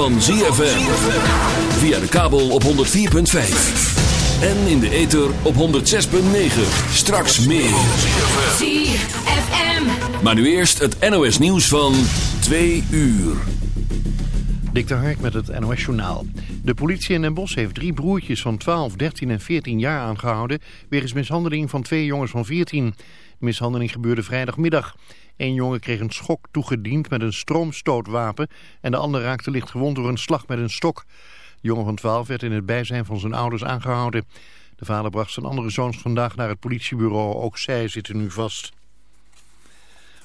van ZFM. Via de kabel op 104.5. En in de ether op 106.9. Straks meer. ZFM. Maar nu eerst het NOS nieuws van 2 uur. Dik de Hark met het NOS Journaal. De politie in Den Bosch heeft drie broertjes van 12, 13 en 14 jaar aangehouden... wegens mishandeling van twee jongens van 14. De mishandeling gebeurde vrijdagmiddag. Eén jongen kreeg een schok toegediend met een stroomstootwapen... en de ander raakte licht gewond door een slag met een stok. De jongen van 12 werd in het bijzijn van zijn ouders aangehouden. De vader bracht zijn andere zoons vandaag naar het politiebureau. Ook zij zitten nu vast.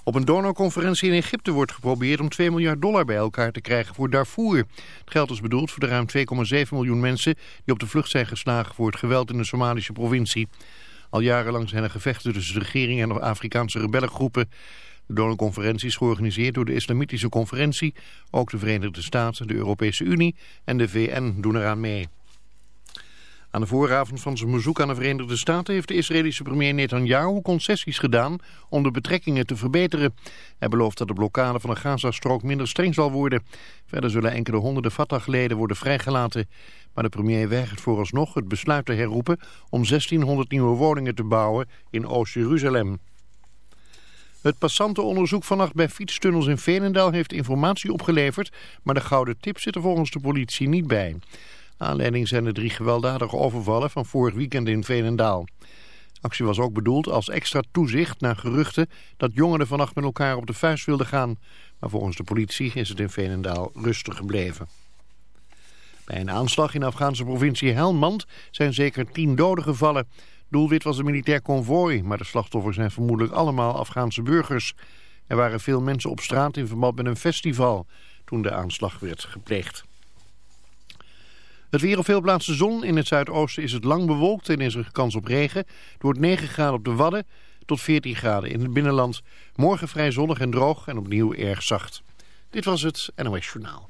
Op een donorconferentie in Egypte wordt geprobeerd om 2 miljard dollar bij elkaar te krijgen voor Darfur. Het geld is bedoeld voor de ruim 2,7 miljoen mensen die op de vlucht zijn geslagen voor het geweld in de Somalische provincie. Al jarenlang zijn er gevechten tussen de regering en de Afrikaanse rebellengroepen. De donorconferentie is georganiseerd door de Islamitische Conferentie. Ook de Verenigde Staten, de Europese Unie en de VN doen eraan mee. Aan de vooravond van zijn bezoek aan de Verenigde Staten heeft de Israëlische premier Netanyahu concessies gedaan om de betrekkingen te verbeteren. Hij belooft dat de blokkade van de Gazastrook minder streng zal worden. Verder zullen enkele honderden Fatah-leden worden vrijgelaten. Maar de premier weigert vooralsnog het besluit te herroepen om 1600 nieuwe woningen te bouwen in Oost-Jeruzalem. Het passantenonderzoek vannacht bij fietstunnels in Veenendaal heeft informatie opgeleverd, maar de gouden tip zit er volgens de politie niet bij. Aanleiding zijn de drie gewelddadige overvallen van vorig weekend in Veenendaal. Actie was ook bedoeld als extra toezicht naar geruchten dat jongeren vannacht met elkaar op de vuist wilden gaan. Maar volgens de politie is het in Veenendaal rustig gebleven. Bij een aanslag in de Afghaanse provincie Helmand zijn zeker tien doden gevallen. Doelwit was een militair konvooi, maar de slachtoffers zijn vermoedelijk allemaal Afghaanse burgers. Er waren veel mensen op straat in verband met een festival toen de aanslag werd gepleegd. Het weer op veel plaatsen zon. In het zuidoosten is het lang bewolkt en is er kans op regen. Het wordt 9 graden op de Wadden tot 14 graden in het binnenland. Morgen vrij zonnig en droog en opnieuw erg zacht. Dit was het NOS Journaal.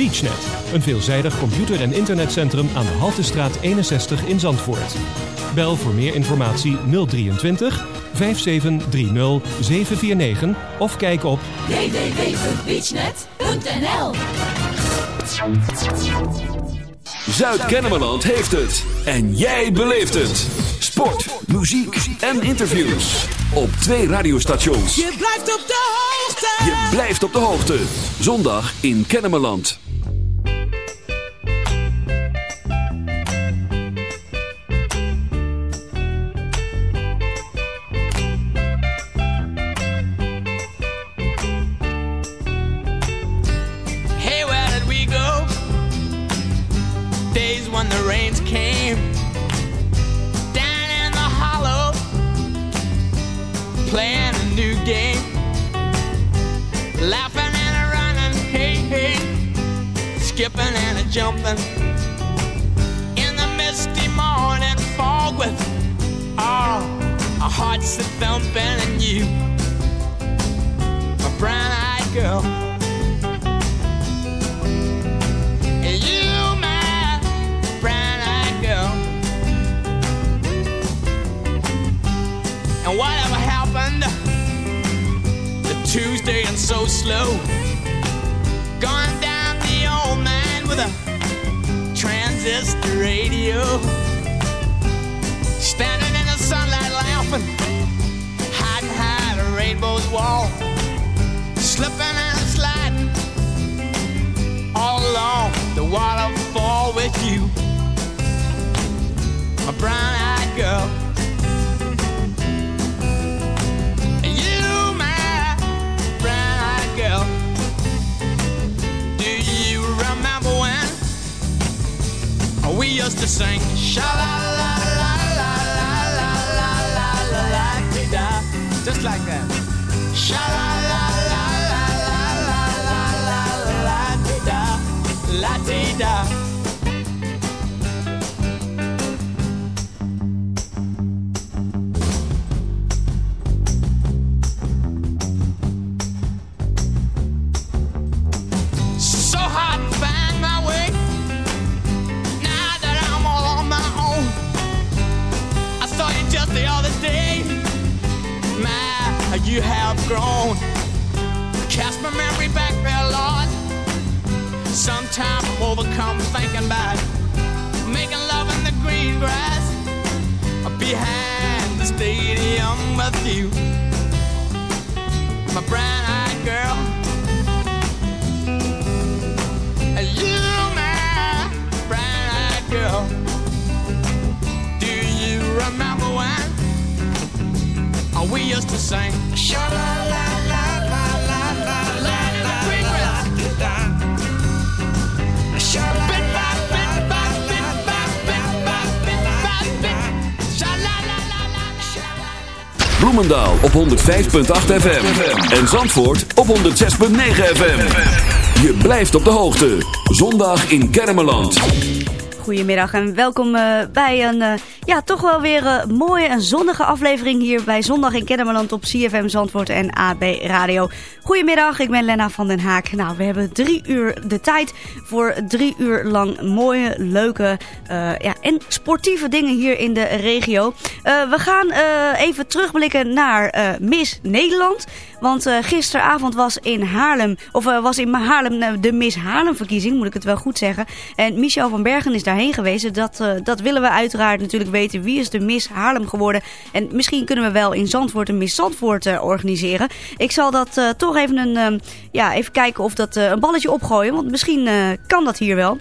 BeachNet, een veelzijdig computer- en internetcentrum aan de Haltestraat 61 in Zandvoort. Bel voor meer informatie 023 5730 749 of kijk op www.beachnet.nl Zuid-Kennemerland heeft het. En jij beleeft het. Sport, muziek en interviews. Op twee radiostations. Je blijft op de hoogte. Je blijft op de hoogte. Zondag in Kennemerland. Shout out. 105.8 FM. En Zandvoort op 106.9 FM. Je blijft op de hoogte. Zondag in Kermeland. Goedemiddag en welkom eh, bij een eh, ja, toch wel weer eh, mooie en zonnige aflevering hier bij Zondag in Kennemerland op CFM Zandvoort en AB Radio. Goedemiddag, ik ben Lena van den Haak. Nou, we hebben drie uur de tijd voor drie uur lang mooie, leuke ja, en sportieve dingen hier in de regio. we gaan even terugblikken naar Miss Nederland. Want gisteravond was in Haarlem, of was in Haarlem de Miss Haarlem verkiezing, moet ik het wel goed zeggen. En Michel van Bergen is daarheen geweest. Dat, dat willen we uiteraard natuurlijk weten. Wie is de Miss Haarlem geworden? En misschien kunnen we wel in Zandvoort een Miss Zandvoort organiseren. Ik zal dat toch even, een, ja, even kijken of dat een balletje opgooien. Want misschien kan dat hier wel.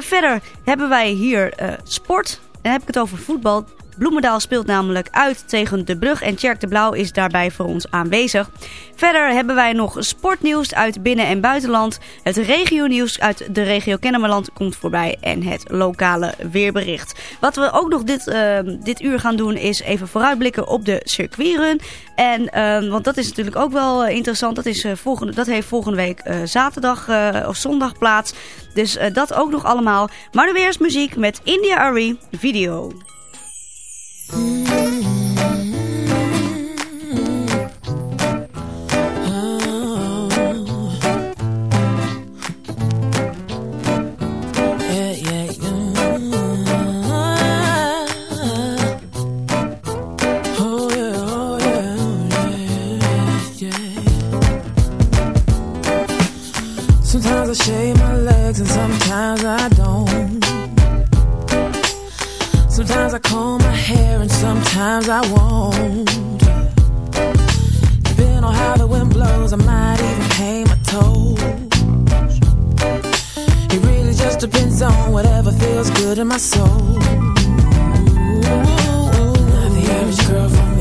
verder hebben wij hier sport. Dan heb ik het over voetbal. Bloemendaal speelt namelijk uit tegen De Brug en Tjerk de Blauw is daarbij voor ons aanwezig. Verder hebben wij nog sportnieuws uit binnen- en buitenland. Het regionieuws uit de regio Kennemerland komt voorbij en het lokale weerbericht. Wat we ook nog dit, uh, dit uur gaan doen is even vooruitblikken op de circuitrun. En, uh, want dat is natuurlijk ook wel interessant. Dat, is, uh, volgende, dat heeft volgende week zaterdag of zondag plaats. Dus dat ook nog allemaal. Maar nu weer muziek met India Ari Video. Mm-hmm. Sometimes I comb my hair and sometimes I won't. Depending on how the wind blows, I might even paint my toes. It really just depends on whatever feels good in my soul. Not the average girl from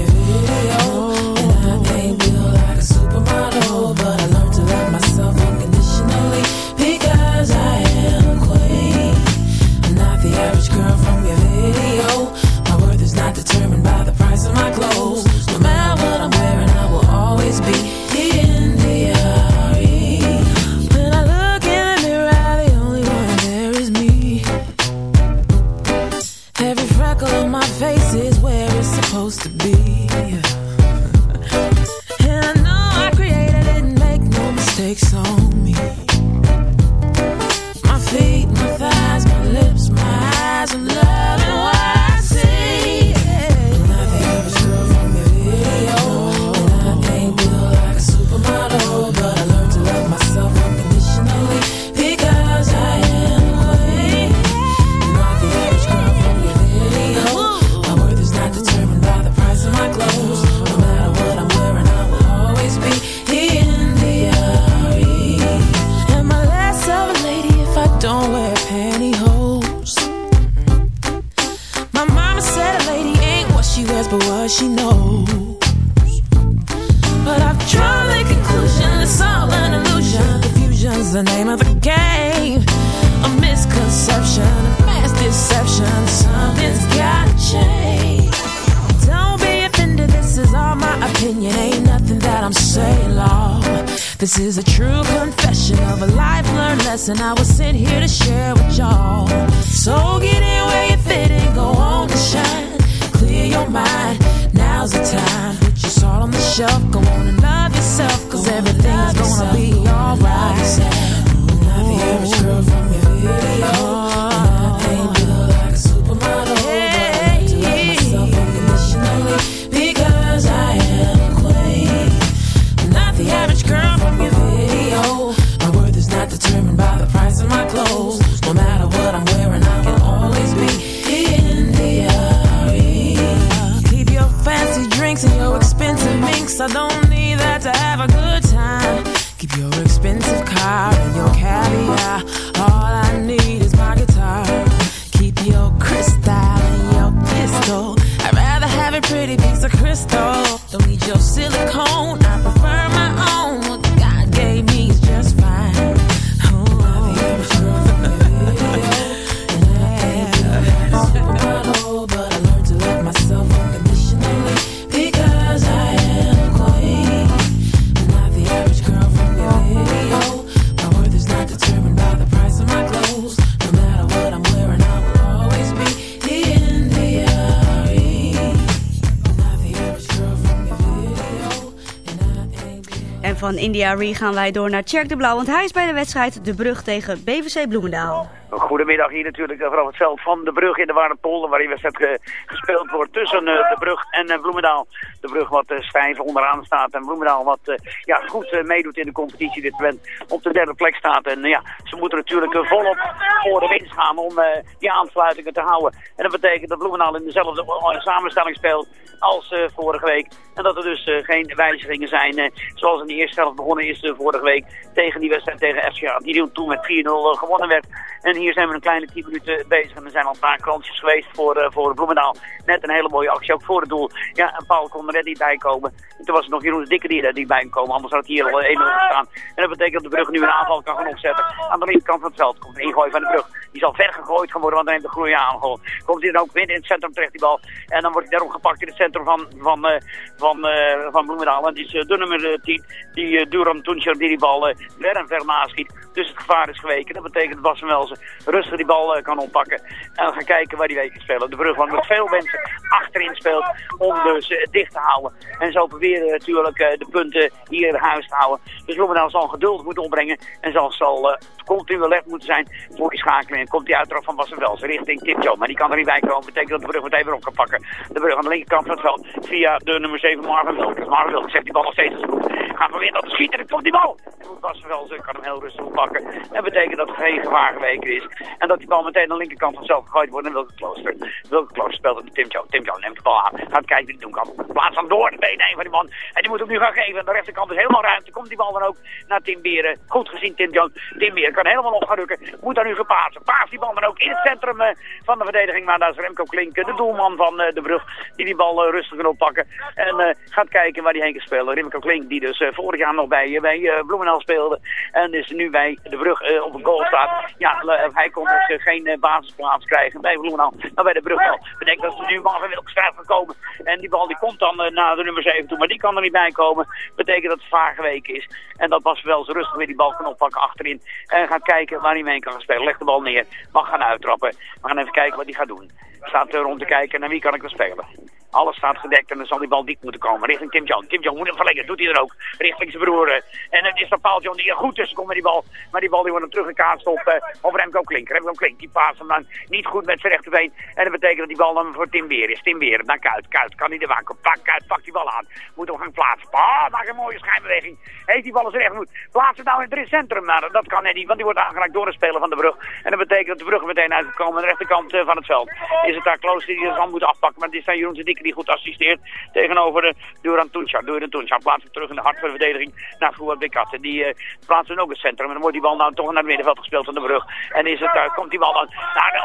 India Ree gaan wij door naar Tjerk de Blauw, want hij is bij de wedstrijd De Brug tegen BVC Bloemendaal. Goedemiddag hier natuurlijk eh, vanaf het veld van de brug in de Warnepolder, waar die wedstrijd ge- gespeeld wordt tussen eh, de brug en eh, Bloemendaal. De brug wat eh, stijf onderaan staat en Bloemendaal wat ja, goed meedoet in de competitie dit moment op de derde plek staat. En ja, ze moeten natuurlijk volop voor de winst gaan om die aansluitingen te houden. En dat betekent dat Bloemendaal in dezelfde samenstelling speelt als vorige week. En dat er dus geen wijzigingen zijn. zoals in de eerste helft begonnen is vorige week tegen die wedstrijd tegen FCA. Die toen met 4-0 eh, gewonnen werd. En hier zijn we een kleine 10 minuten bezig. En er zijn al een paar kansjes geweest voor, voor Bloemendaal. Net een hele mooie actie ook voor het doel. Ja, en Paul kon er net niet bij komen. En toen was het nog Jeroen de Dikke die er niet bij kon komen. Anders had het hier al 1-0 gestaan. En dat betekent dat de brug nu een aanval kan gaan opzetten. Aan de linkerkant van het veld komt een ingooi van de brug. Die zal ver gegooid gaan worden, want dan heeft de groei aanval. Komt hij dan ook midden in het centrum terecht, die bal. En dan wordt hij daarom gepakt in het centrum van, van, eh, van, eh, van Bloemendaal. En het is eh, de nummer eh, 10, die Duran Tuncher, die die bal ver en ver naschiet. Dus het gevaar is geweken. Dat betekent dat van Welzen rustig die bal kan oppakken. En gaan kijken waar die weet te spelen. De brug waar met veel mensen achterin speelt om dus eh, dicht te houden. En zo proberen natuurlijk eh, de punten hier in huis te houden. Dus Bloemendaal zal geduld moeten opbrengen. En zal, zal eh, continu alert moeten zijn voor die schakeling. En komt die uittrap van Welzen richting Tim Joe. Maar die kan er niet bij komen. Betekent dat de brug meteen weer op kan pakken. De brug aan de linkerkant van het veld via de nummer 7 Marvin Wilkes. Marvin Wilkes zegt die bal nog steeds goed. Gaat proberen dat te schieten. En komt die bal. En Welzen kan hem heel rustig oppakken. Dat betekent dat er geen gevaar geweken is. En dat die bal meteen aan de linkerkant vanzelf gegooid wordt. En Wilke Klooster. Wilke Klooster speelt het Tim Joe. Tim Joe neemt de bal aan. Gaat kijken wie hij doen kan. Plaats hem door de heen van die man. En die moet hem nu gaan geven. De rechterkant is helemaal ruimte. Komt die bal dan ook naar Tim Beren. Goed gezien Tim Joe. Tim Beren kan helemaal op gaan rukken. Moet daar nu gepasen. Paas die bal dan ook in het centrum eh, van de verdediging. Maar daar is Remco Klink, de doelman van eh, de brug. Die die bal eh, rustig kan oppakken. En eh, gaat kijken waar hij heen kan spelen. Remco Klink die dus eh, vorig jaar nog bij, eh, bij eh, Bloemendaal speelde. En dus nu bij de brug eh, op een goal staat. Ja, hij kon dus eh, geen eh, basisplaats krijgen bij Bloemendaal. Maar bij de brug wel. Betekent dat nu Marvin Wilkes krijgt gekomen. En die bal die komt dan eh, naar de nummer 7 toe. Maar die kan er niet bij komen. Betekent dat het vaar geweken is. En dat was wel zo rustig weer die bal kan oppakken achterin. En gaat kijken waar hij mee kan spelen. Leg de bal neer. Mag gaan uittrappen. We gaan even kijken wat hij gaat doen. Staat er rond te kijken naar wie kan ik wel spelen. Alles staat gedekt en dan zal die bal diep moeten komen. Richting Tim John. Tim John moet hem verlengen. Doet hij er ook. Richting zijn broer. eh. En het is dan Paul John die er goed tussen komt met die bal. Maar die bal die wordt dan teruggekaatst op, eh, op Remco Klink. Remco Klink die paast hem dan niet goed met zijn rechterbeen. En dat betekent dat die bal dan voor Tim Beer is. Tim Beer naar Kuit. Kuit kan hij de waken. Pak Kuit. Pak die bal aan. Moet hem gaan plaatsen. Ah, maak een mooie schijnbeweging. Heeft die bal eens recht moet. Plaats het nou in het centrum. Maar dat kan net niet. Want die wordt aangeraakt door de speler van de brug. En dat betekent dat de brug meteen uitkomen aan de rechterkant eh, van het veld. Is het daar Klooster die de hand moet afpakken. Maar het dan Jeroen Dikke die goed assisteert tegenover de Duran Tuncha. Duran Tuncha plaatst hem terug in de hart van de verdediging naar Fouad Bekat. En die uh, plaatsen ook het centrum. En dan wordt die bal nou toch naar het middenveld gespeeld van de brug. En is het, uh, komt die bal dan...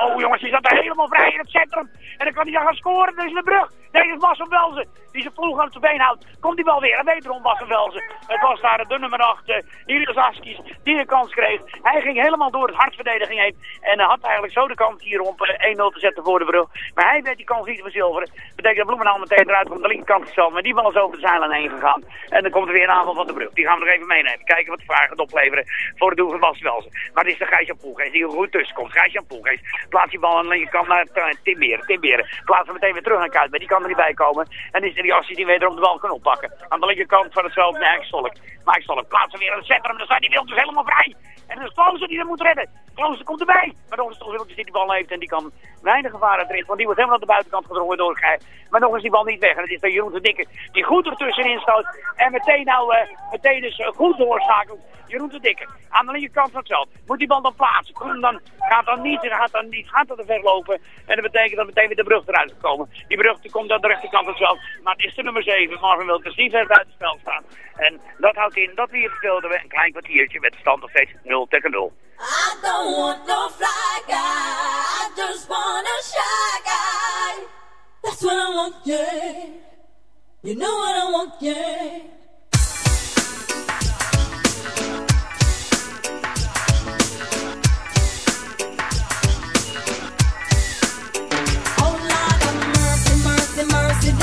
Oh jongens, die zat er helemaal vrij in het centrum. En dan kan hij dan gaan scoren. Is de brug. Nee, dat is Marcel Welzen. Die zijn ploeg aan het been houdt. Komt die bal weer. En wederom Marcel Welzen. Het was daar de nummer 8, uh, Ilias Askies, die de kans kreeg. Hij ging helemaal door het hartverdediging heen. En had eigenlijk zo de kans hier om 1-0 te zetten voor de brug. Maar hij weet die kans niet verzilveren. Betekent dat Bloemendaal meteen eruit komt de linkerkant zelf. Maar die bal is over de zijlijn heen gegaan. En dan komt er weer een aanval van de brug. Die gaan we nog even meenemen. Kijken wat de vragen gaat opleveren voor het doel van. Maar het is de Gijs-Jan Poelgeest die er goed tussen komt. Gijs-Jan Poelgeest plaatst die bal aan de linkerkant naar uh, Tim Beren. Tim Beren plaatst hem meteen weer terug naar Kuit. Maar die kan er niet bij komen. En is er die Assie die wederom de bal kan oppakken. Aan de linkerkant van het veld Mike Stolk. Mike Stolk plaatst weer aan het centrum. Dan staat die wild dus helemaal vrij. En dan is die er moet redden. Klooster komt erbij. Maar eens Klooster die die bal heeft en die kan weinig Want die wordt helemaal aan de buitenkant gedrongen door Gij. Maar nog is die bal niet weg. En het is de Jeroen de Dikke die goed ertussenin stoot. En meteen nou uh, meteen dus uh, goed doorschakelt. Jeroen de Dikke aan de linkerkant van het. Moet die bal dan plaatsen. Koen dan gaat dan niet, gaat dan niet, gaat dan te ver lopen. En dat betekent dat meteen weer de brug eruit gekomen. Die brug komt aan de rechterkant van het. Maar het is de nummer 7, Marvin Wilkes, die ver buiten het spel staan. En dat houdt in dat we hier speelden we een klein kwartiertje met stand nog steeds 0 tegen 0. I don't want no fly guy, I just want a shy guy. That's what I want, yeah. You know what I want, yeah. Oh, me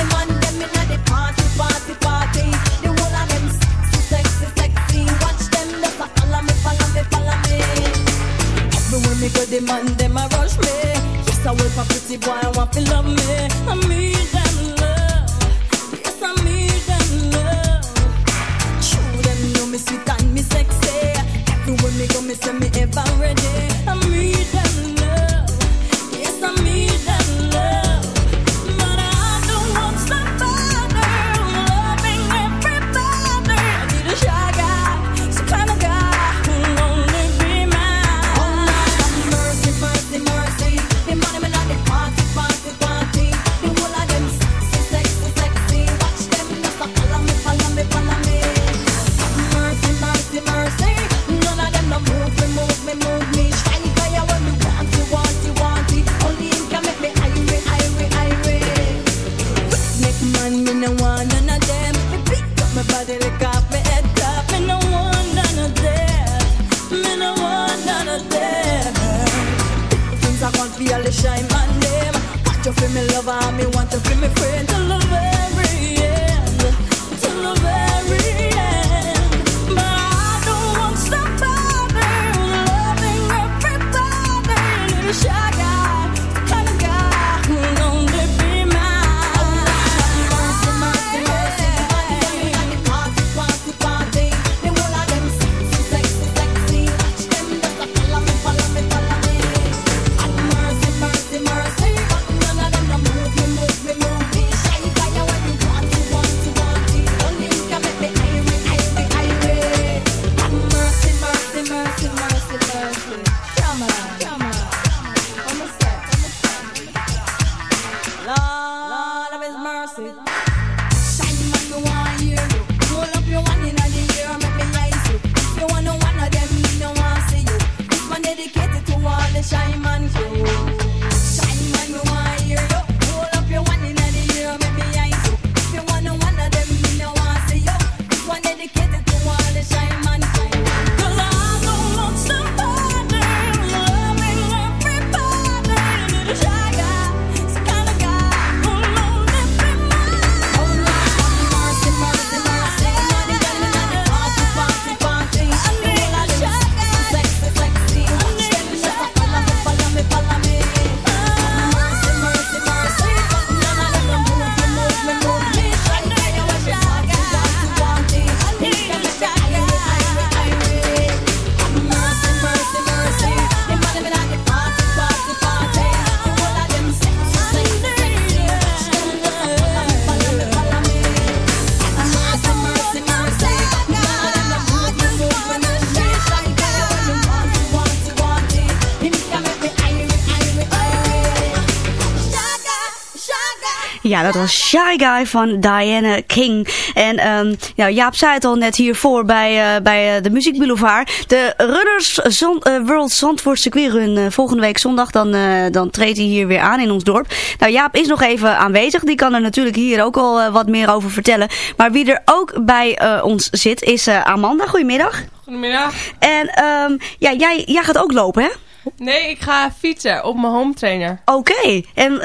Ja, dat was Shy Guy van Diana King. En um, nou, Jaap zei het al net hiervoor bij, uh, bij uh, de Muziek Boulevard. De Runners Zon, uh, World Zandvoort Circuit Run volgende week zondag. Dan, dan treedt hij hier weer aan in ons dorp. Nou, Jaap is nog even aanwezig. Die kan er natuurlijk hier ook al wat meer over vertellen. Maar wie er ook bij ons zit is Amanda. Goedemiddag. Goedemiddag. En um, ja, jij, jij gaat ook lopen, hè? Nee, ik ga fietsen op mijn home trainer. Oké, okay. en uh,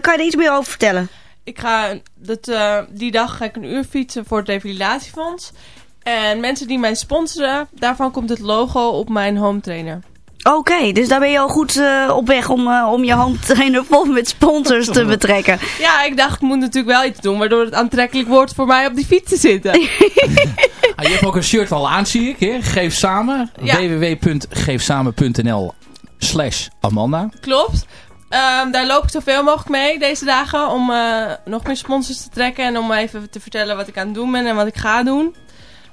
kan je er iets meer over vertellen? Ik ga, dat, uh, die dag ga ik een uur fietsen voor het Revalidatiefonds. En mensen die mij sponsoren, daarvan komt het logo op mijn home trainer. Oké, okay, dus daar ben je al goed uh, op weg om, uh, om je home trainer vol met sponsors te betrekken. Ja, ik dacht ik moet natuurlijk wel iets doen waardoor het aantrekkelijk wordt voor mij op die fiets te zitten. ah, je hebt ook een shirt al aan, zie ik. Hè? Geef samen. Ja. www.geefsamen.nl slash Amanda. Klopt. Um, daar loop ik zoveel mogelijk mee deze dagen om uh, nog meer sponsors te trekken en om even te vertellen wat ik aan het doen ben en wat ik ga doen.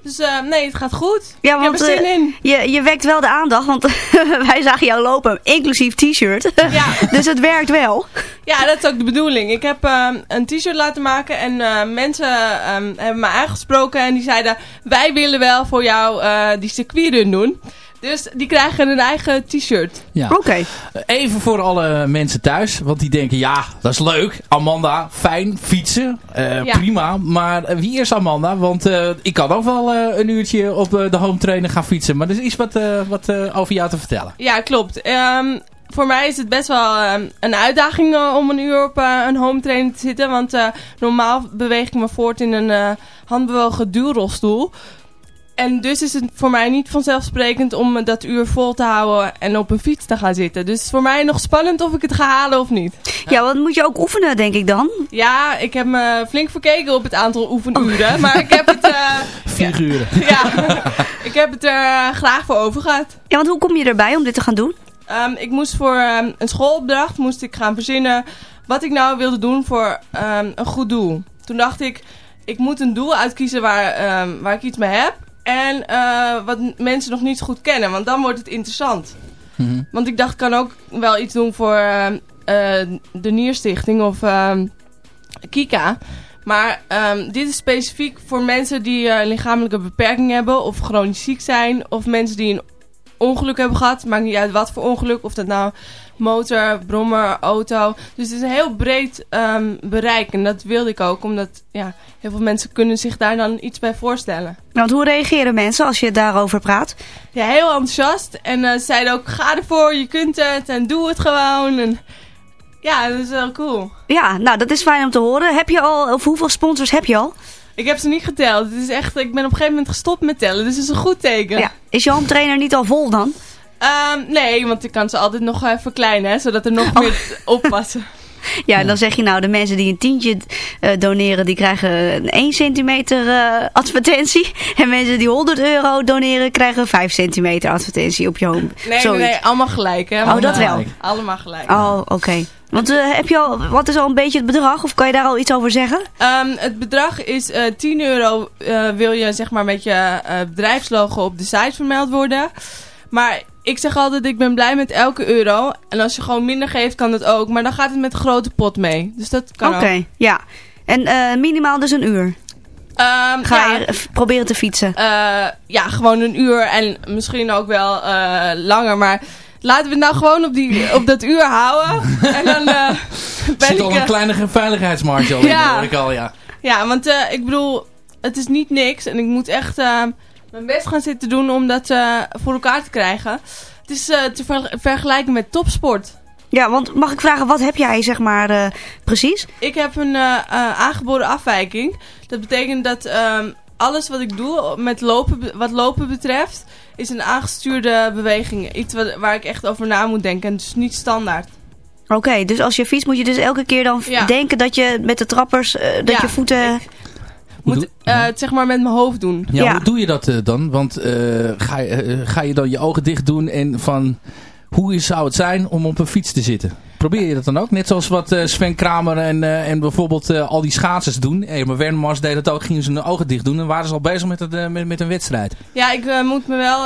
Dus uh, nee, het gaat goed. Ja, want, ik heb er zin uh, in. Je, je wekt wel de aandacht, want wij zagen jou lopen, inclusief t-shirt. Ja. dus het werkt wel. Ja, dat is ook de bedoeling. Ik heb uh, een t-shirt laten maken en mensen um, hebben me aangesproken en die zeiden... Wij willen wel voor jou die circuitrun doen. Dus die krijgen een eigen t-shirt. Ja. Oké. Okay. Even voor alle mensen thuis. Want die denken, ja, dat is leuk. Amanda, fijn, fietsen. Uh, ja. Prima. Maar wie is Amanda? Want uh, ik kan ook wel uh, een uurtje op de home trainer gaan fietsen. Maar er is iets wat, wat over jou te vertellen. Ja, klopt. Um, voor mij is het best wel um, een uitdaging om een uur op een home trainer te zitten. Want normaal beweeg ik me voort in een handbewogen duurrolstoel. En dus is het voor mij niet vanzelfsprekend om dat uur vol te houden en op een fiets te gaan zitten. Dus voor mij nog spannend of ik het ga halen of niet. Ja, want moet je ook oefenen, denk ik dan? Ja, ik heb me flink verkeken op het aantal oefenuren. Oh. Maar ik heb het... Uh, Vier uren. Ja, ik heb het er uh, graag voor over gehad. Ja, want hoe kom je erbij om dit te gaan doen? Um, ik moest voor um, een schoolopdracht moest ik gaan verzinnen wat ik nou wilde doen voor um, een goed doel. Toen dacht ik, ik moet een doel uitkiezen waar, waar ik iets mee heb. En uh, wat mensen nog niet goed kennen, want dan wordt het interessant. Mm -hmm. Want ik dacht, ik kan ook wel iets doen voor uh, uh, de Nierstichting of Kika. Maar um, dit is specifiek voor mensen die een lichamelijke beperking hebben of chronisch ziek zijn. Of mensen die een ongeluk hebben gehad. Maakt niet uit wat voor ongeluk. Of dat nou motor, brommer, auto. Dus het is een heel breed um, bereik. En dat wilde ik ook. Omdat ja, heel veel mensen kunnen zich daar dan iets bij voorstellen. Want hoe reageren mensen als je daarover praat? Ja, heel enthousiast. En uh, ze zeiden ook, ga ervoor, je kunt het. En doe het gewoon. En ja, dat is wel cool. Ja, nou dat is fijn om te horen. Heb je al, of hoeveel sponsors heb je al? Ik heb ze niet geteld. Het is echt, ik ben op een gegeven moment gestopt met tellen. Dus het is een goed teken. Ja. Is je home trainer niet al vol dan? Um, nee, want ik kan ze altijd nog uh, verkleinen, hè, zodat er nog oh. meer oppassen. Ja, en dan zeg je nou, de mensen die een tientje uh, doneren, die krijgen een 1 centimeter uh, advertentie. En mensen die 100 euro doneren, krijgen 5 centimeter advertentie op je home. Nee, nee, nee, allemaal gelijk. Hè? Oh, dat wel? Allemaal gelijk. Oh, oké. Okay. Want uh, heb je al, wat is al een beetje het bedrag? Of kan je daar al iets over zeggen? Um, het bedrag is uh, 10 euro wil je zeg maar met je bedrijfslogo op de site vermeld worden. Maar ik zeg altijd, ik ben blij met elke euro. En als je gewoon minder geeft, kan dat ook. Maar dan gaat het met een grote pot mee. Dus dat kan Oké, okay, ja. En uh, minimaal dus een uur? Um, Ga ja, je proberen te fietsen? Uh, ja, gewoon een uur. En misschien ook wel uh, langer. Maar laten we het nou gewoon op, die, op dat uur houden. en dan ben Zit ik... al een kleine veiligheidsmarge al in, ja. hoor ik al, ja. Ja, want ik bedoel, het is niet niks. En ik moet echt mijn best gaan zitten doen om dat uh, voor elkaar te krijgen. Het is uh, te ver vergelijken met topsport. Ja, want mag ik vragen, wat heb jij zeg maar uh, precies? Ik heb een aangeboren afwijking. Dat betekent dat um, alles wat ik doe met lopen, wat lopen betreft, is een aangestuurde beweging. Iets wat, waar ik echt over na moet denken en dus niet standaard. Oké, okay, dus als je fietst moet je dus elke keer dan ja. denken dat je met de trappers, dat ja, je voeten... Ik, moet uh, het zeg maar met mijn hoofd doen. Ja, ja. hoe doe je dat uh, dan? Want uh, ga, je, ga je dan je ogen dicht doen en van hoe zou het zijn om op een fiets te zitten? Probeer je dat dan ook? Net zoals wat Sven Kramer en, en bijvoorbeeld al die schaatsers doen. Emma Wernmars deed dat ook, gingen ze hun ogen dicht doen en waren ze al bezig met, het, met, met een wedstrijd. Ja, ik moet me wel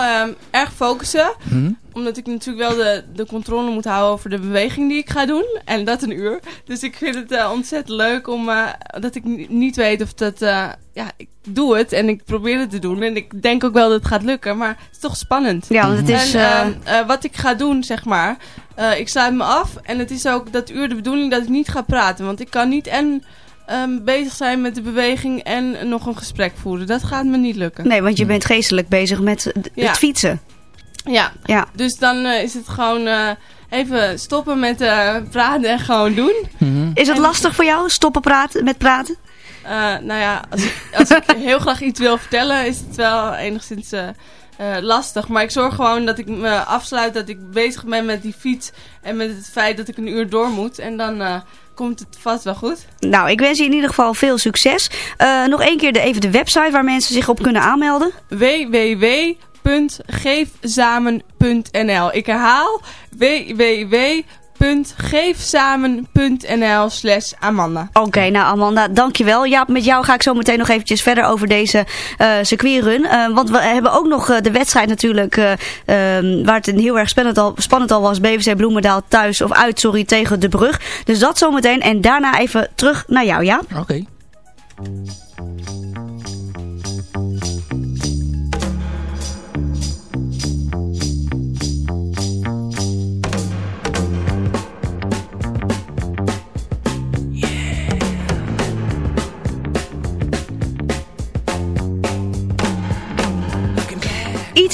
erg focussen. Hmm. Omdat ik natuurlijk wel de, de controle moet houden over de beweging die ik ga doen. En dat een uur. Dus ik vind het eh, ontzettend leuk om eh, dat ik ni- niet weet of dat... eh, ja, ik doe het en ik probeer het te doen. En ik denk ook wel dat het gaat lukken. Maar het is toch spannend. Ja, want het is, En, eh, eh, eh, wat ik ga doen, zeg maar... ik sluit me af. En het is ook dat uur de bedoeling dat ik niet ga praten. Want ik kan niet en... ehm, bezig zijn met de beweging en nog een gesprek voeren. Dat gaat me niet lukken. Nee, want je bent geestelijk bezig met Ja. het fietsen. Ja, Ja. dus dan eh, is het gewoon eh, even stoppen met eh, praten en gewoon doen. Is het lastig voor jou, stoppen praten, met praten? Eh, nou ja, als ik, als ik heel graag iets wil vertellen, is het wel enigszins lastig. Maar ik zorg gewoon dat ik me afsluit, dat ik bezig ben met die fiets en met het feit dat ik een uur door moet. En dan eh, komt het vast wel goed. Nou, ik wens je in ieder geval veel succes. Eh, nog één keer de, even de website waar mensen zich op kunnen aanmelden. www.geefsamen.nl Ik herhaal www.geefsamen.nl slash Amanda. Oké, nou Amanda, dankjewel. Ja, met jou ga ik zo meteen nog eventjes verder over deze eh circuitrun. Eh, want we hebben ook nog eh, de wedstrijd natuurlijk, eh, ehm, waar het een heel erg spannend al, spannend al was. BVC Bloemendaal thuis, of uit, sorry, tegen De Brug. Dus dat zometeen. En daarna even terug naar jou, ja? Oké.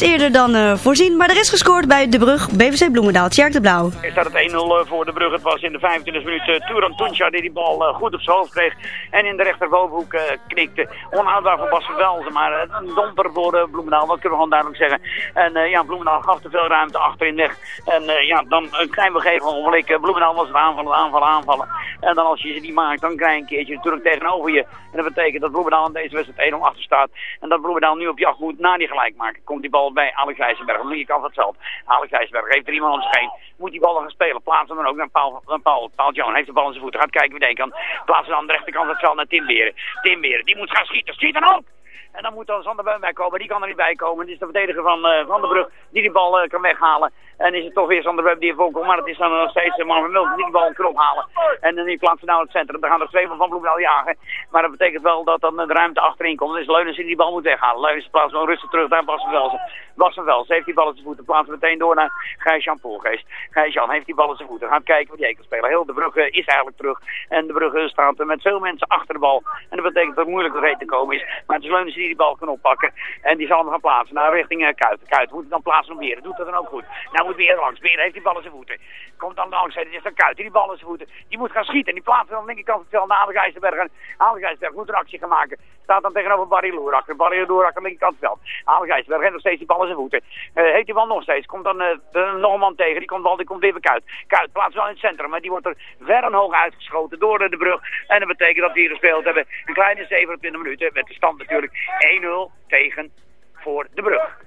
Eerder dan eh, voorzien, maar er is gescoord bij De Brug, BVC Bloemendaal. Tjerk de Blauw. Is dat het 1-0 voor de brug. Het was in de 25e minuut uh, Turan Tuncha die die bal eh, goed op zijn hoofd kreeg. En in de rechterbovenhoek eh, knikte. Onhoudbaar van Bas Velzen. Maar eh, een domper voor eh, Bloemendaal. Dat kunnen we gewoon duidelijk zeggen. En eh, ja, Bloemendaal gaf te veel ruimte achterin weg. En eh, ja, dan een klein gegeven ogenblik. eh, Bloemendaal was het aanvallen, aanvallen, aanvallen. En dan als je ze niet maakt, dan krijg je een keertje natuurlijk tegenover je. En dat betekent dat Bloemendaal in deze wedstrijd 1-0 achter staat. En dat Bloemendaal nu op jacht moet naar die gelijk maken. Komt die bal bij Alex Wijzenberg. Dan ik af het veld. Alex Wijzenberg heeft er iemand om zich heen. Moet die bal dan gaan spelen. Plaats hem dan ook naar Paul, naar Paul, Paul Joan. Heeft de bal in zijn voeten. Gaat kijken wie denkt kan. Plaats hem aan de rechterkant van het veld naar Tim Beren. Tim Beren, die moet gaan schieten. Schiet dan ook! En dan moet dan Sander Beum bij komen. Die kan er niet bij komen. Het is de verdediger van, eh, van de brug die die bal eh, kan weghalen. En is het toch weer Sander Beum die ervoor komt. Maar het is dan nog steeds uh, Marvin Mulder die die bal kan ophalen. En dan die plaatsen nou in het centrum. Dan gaan er twee van Van Bloemendaal jagen. Maar dat betekent wel dat dan de ruimte achterin komt. Dan is Leunens die die bal moet weghalen. Leunens plaatst wel rustig terug naar Bas van Velsen. Bas van Velsen heeft die bal in zijn voeten. Plaatsen meteen door naar Gijs-Jan Poelgeest. Gijs-Jan heeft die bal in zijn voeten. Gaat kijken wat hij kan spelen. Heel de brug eh, is eigenlijk terug. En de brug eh, staat er met veel mensen achter de bal. En dat betekent dat het moeilijk doorheen te komen is. Maar het is Leunens die die bal kan oppakken. En die zal hem gaan plaatsen naar richting uh, Kuit. Kuit moet dan plaatsen op Beren. Doet dat dan ook goed. Nou moet Beren langs. Beren heeft die bal in zijn voeten. Komt dan langs. Het is dan Kuit die die bal in zijn voeten. Die moet gaan schieten. Die plaatsen dan aan de linkerkant het veld naar Alex IJsselberg. En Alex IJsselberg moet een actie gaan maken. Staat dan tegenover Barry Loerakker. Barry Loerakker aan de linkerkant het veld. Alex IJsselberg heeft nog steeds die bal in zijn voeten. Uh, heeft die bal nog steeds. Komt dan uh, nog een man tegen. Die komt, bal, die komt weer bij Kuit. Kuit plaatst wel in het centrum. Maar die wordt er ver en hoog uitgeschoten door de brug. En dat betekent dat we hier gespeeld hebben. Een kleine 27 minuten. Met de stand natuurlijk 1-0 tegen voor de brug.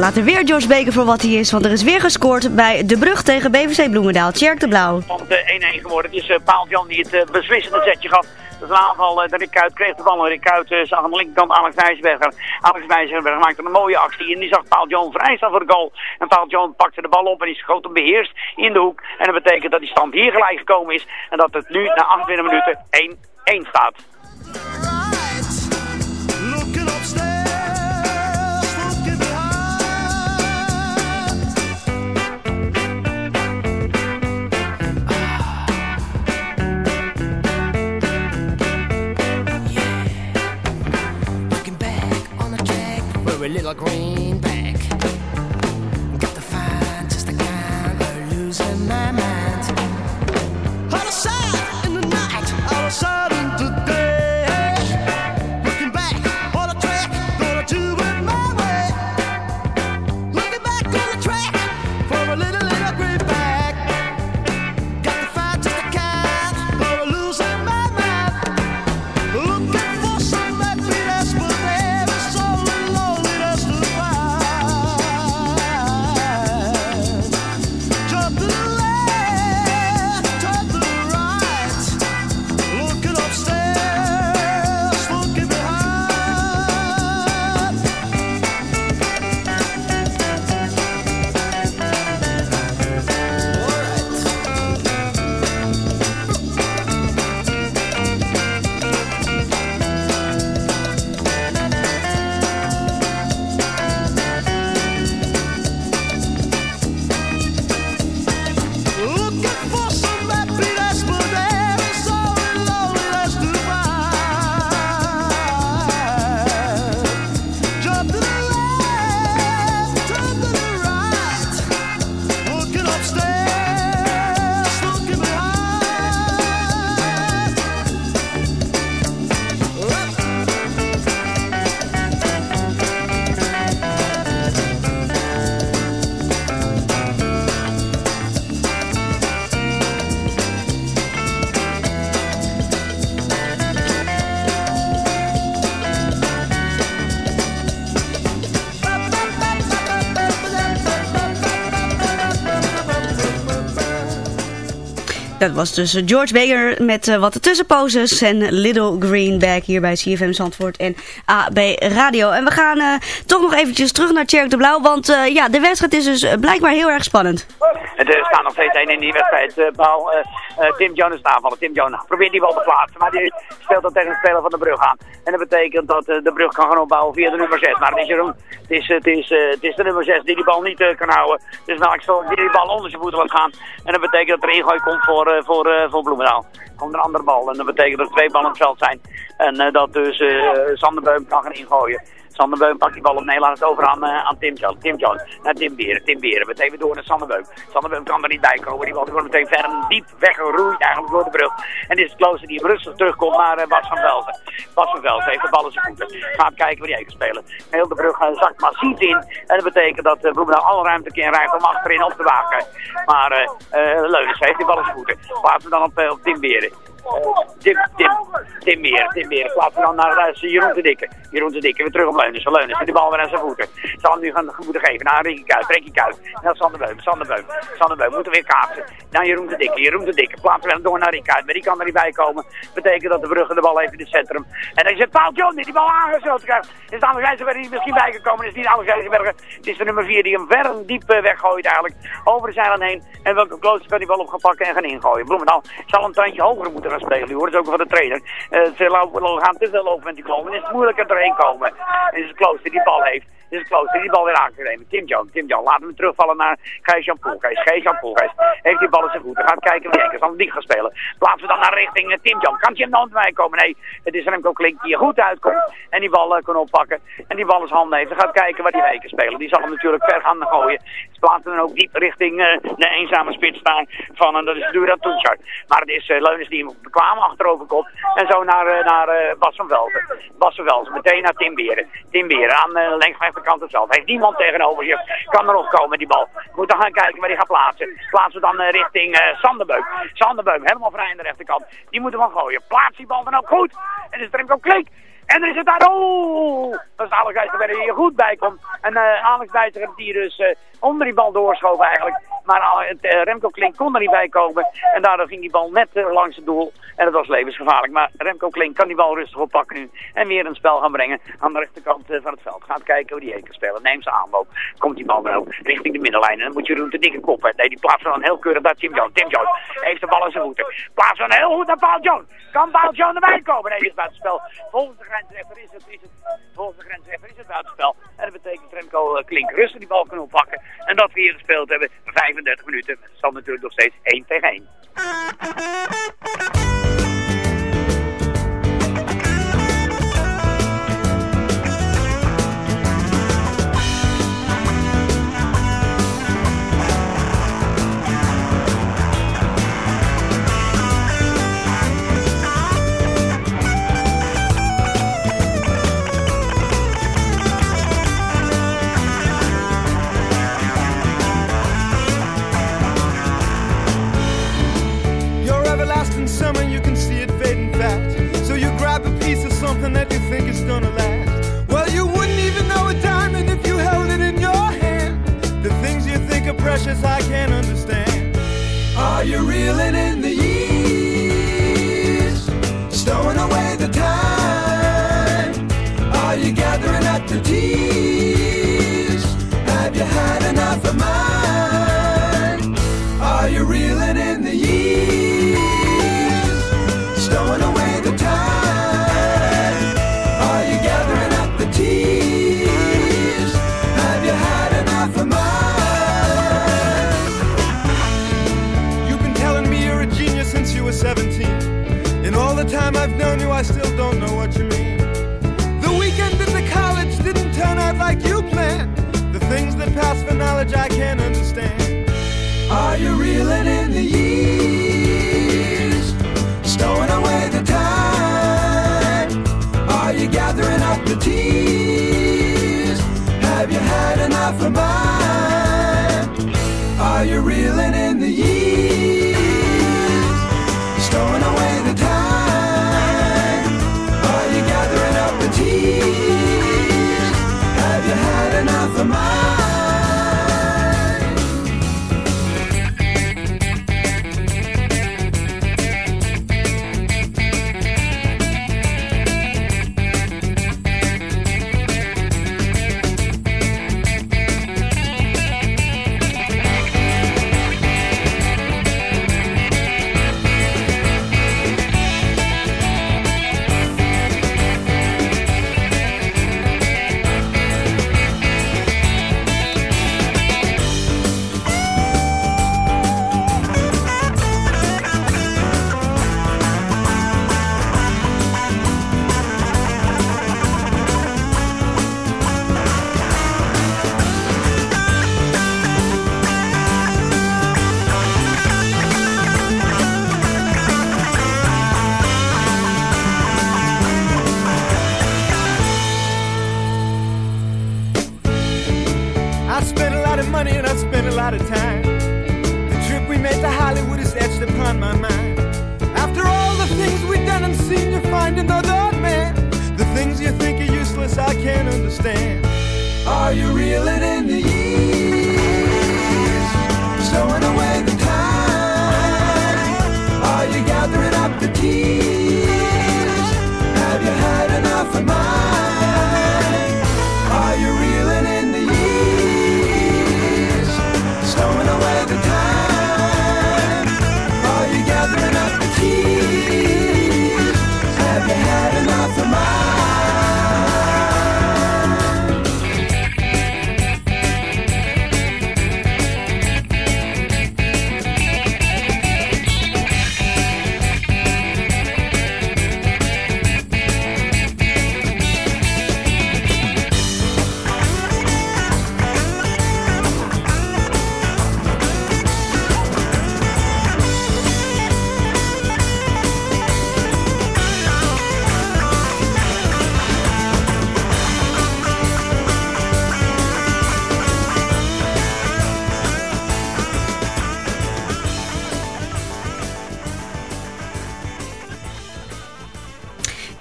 We laten weer George Baker voor wat hij is, want er is weer gescoord bij De Brug tegen BVC Bloemendaal. Tjerk de Blauw. Van het 1-1 geworden. Het is uh, Paal die het uh, beslissende setje gaf Dat is een aanval. eh, Rick kreeg de bal. Rick eh, zag aan de linkerkant Alex Wijsberger. Alex Wijsberger maakte een mooie actie. En die zag Paul Joan vrij staan voor de goal. En Paul Joan pakte de bal op en die schoot hem beheerst in de hoek. En dat betekent dat die stand hier gelijk gekomen is. En dat het nu na 28 minuten 1-1 staat. Track for a little greenback. Dat was dus eh, George Baker met eh, wat tussenposes en Little Greenback hier bij CFM Zandvoort en AB Radio. En we gaan eh, toch nog eventjes terug naar Tjerk de Blauw, want ja, de wedstrijd is dus blijkbaar heel erg spannend. Het eh, staat nog steeds 1 in die wedstrijd. Eh, bal, eh, eh, Tim Jones aanvallen. Tim Jones probeert die bal te plaatsen, maar die speelt dan tegen de speler van de brug aan. En dat betekent dat de brug kan gaan opbouwen via de nummer 6. Maar het is, Jeroen, het is, het is, het is de nummer 6 die die bal niet kan houden. Dus nou, ik zal die die bal onder zijn voeten laat gaan. En dat betekent dat er ingooi komt voor, voor, voor Bloemendaal. Komt een andere bal. En dat betekent dat er twee ballen op het veld zijn. En dat dus eh Sander Beum kan gaan ingooien. Sander Beum pakt die bal op Nederland het over aan, eh, aan Tim Jones. Tim Jones naar Tim Beren. Tim Beren meteen weer door naar Sander Beum. Sander Beum kan er niet bij komen. Die bal wordt meteen ver en diep weggeroeid eigenlijk door de brug. En dit is klooster die rustig terugkomt naar eh, Bas van Velzen. Bas van Velzen heeft de bal in zijn voeten. Gaat kijken waar hij kan spelen. Heel de brug eh, zakt massief in. En dat betekent dat uh, Bloemendaal alle ruimte in rijdt om achterin op te waken. Maar eh eh Leunens heeft die bal in zijn voeten. Laten we dan op, eh, op Tim Beren. Tim, Tim, Tim Meer, Tim Meer. Laten we dan naar Jeroen te Dikke. Jeroen te Dikke, weer terug op Leunens. Leunens met die bal weer aan zijn voeten. Zal hem nu gaan moeten geven naar Kuit, Ricky Kuit. Naar Sander Beum, Sander Beum. Sander Beum, moeten weer kaatsen. Naar Jeroen te Dikke, Jeroen te Dikke. Plaatsen we hem door naar Ricky Kuit, maar die kan er niet bij komen. Betekent dat de Brugge de bal heeft in het centrum. En dan is het Paul John die die bal aangesloten krijgt. Is de Alex Wijzenberger die misschien bijgekomen is. Niet Alex Wijzenberger. Het is de nummer 4 die hem ver diep eh, weggooit eigenlijk. Over de zijlijn heen. En welke klooster kan die bal pakken en gaan ingooien. Bloemendaal zal een tandje hoger moeten gaan spelen. U hoort het ook van de trainer. Eh, ze lopen- gaan te veel lopen met die bal. En is het moeilijk er doorheen komen. En is het klooster die bal heeft. Het klooster die bal weer aangenemen. Tim John, Tim John. Laten we terugvallen naar Gijs-Jan Poelgeest. Gijs-Jan Poelgeest heeft die bal in zijn voeten. Gaat kijken wie kan dicht gaan spelen. Plaatsen we dan naar richting eh, Tim John. Kan Jim dan bij komen? Nee, het is Remco Klink die er goed uitkomt. En die bal eh, kan oppakken. En die bal is handen heeft. Gaat kijken waar die weken spelen. Die zal hem natuurlijk ver gaan gooien. Ze plaatsen dan ook diep richting eh, de eenzame spits staan van, en dat is Duran Toetschart. Maar het is uh, die hem bekwaam achterover komt. En zo naar, naar Bas van Velzen. Bas van Velzen, meteen naar Tim Beren. Tim Beren aan rechterkant hetzelfde. Heeft niemand tegenover zich. Kan erop komen die bal. Moet dan gaan kijken waar hij gaat plaatsen. Plaatsen we dan eh, richting eh Sanderbeuk. Sanderbeuk, helemaal vrij aan de rechterkant. Die moet hem gaan gooien. Plaats die bal dan ook goed. En is Remco Klink. En er is het daar. Oh! Dat is Alex waar hij hier goed bij komt. En eh Alex Wijzer heeft die dus eh, onder die bal doorschoven eigenlijk. Maar eh, Remco Klink kon er niet bij komen. En daardoor ging die bal net langs het doel. En dat was levensgevaarlijk. Maar Remco Klink kan die bal rustig oppakken nu. En weer een spel gaan brengen aan de rechterkant van het veld. Gaat kijken hoe die heen kan spelen. Neemt zijn aanloop. Komt die bal dan ook richting de middenlijn. En dan moet Jeroen de dikke kop. Nee, die plaatst dan heel keurig naar Tim Jones. Tim Jones heeft de bal in zijn voeten. Plaatst dan heel goed naar Paul Jones. Kan Paul Jones erbij komen? Nee, dit is buitenspel. Volgens de is het, is het, volgens de grensrechter is het buitenspel. En dat betekent Remco eh, Klink rustig die bal kunnen oppakken. En dat we hier gespeeld hebben 35 minuten. Het stand natuurlijk nog steeds 1 tegen 1.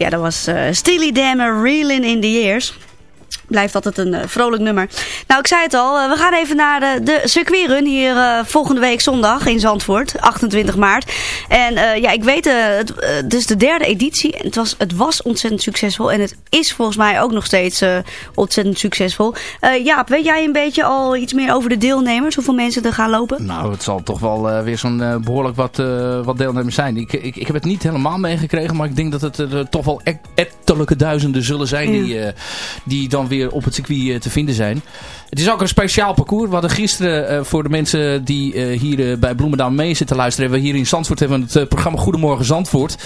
Dat was uh, Steely Dan Reelin in the Years. Blijft altijd een uh, vrolijk nummer. Nou, ik zei het al. Uh, we gaan even naar de, de circuitrun hier uh, volgende week zondag in Zandvoort. 28 maart. En ja, ik weet, het, het is de derde editie. En het was, het was ontzettend succesvol. En het is volgens mij ook nog steeds ontzettend succesvol. Jaap, weet jij een beetje al iets meer over de deelnemers? Hoeveel mensen er gaan lopen? Nou, het zal toch wel weer zo'n behoorlijk wat, wat deelnemers zijn. Ik, ik, ik heb het niet helemaal meegekregen. Maar ik denk dat het er toch wel ettelijke duizenden zullen zijn. Ja. Die, die dan weer op het circuit te vinden zijn. Het is ook een speciaal parcours. We hadden gisteren uh, voor de mensen die uh, hier uh, bij Bloemendaal mee zitten luisteren. Hebben we hier in Zandvoort hebben we het programma Goedemorgen Zandvoort.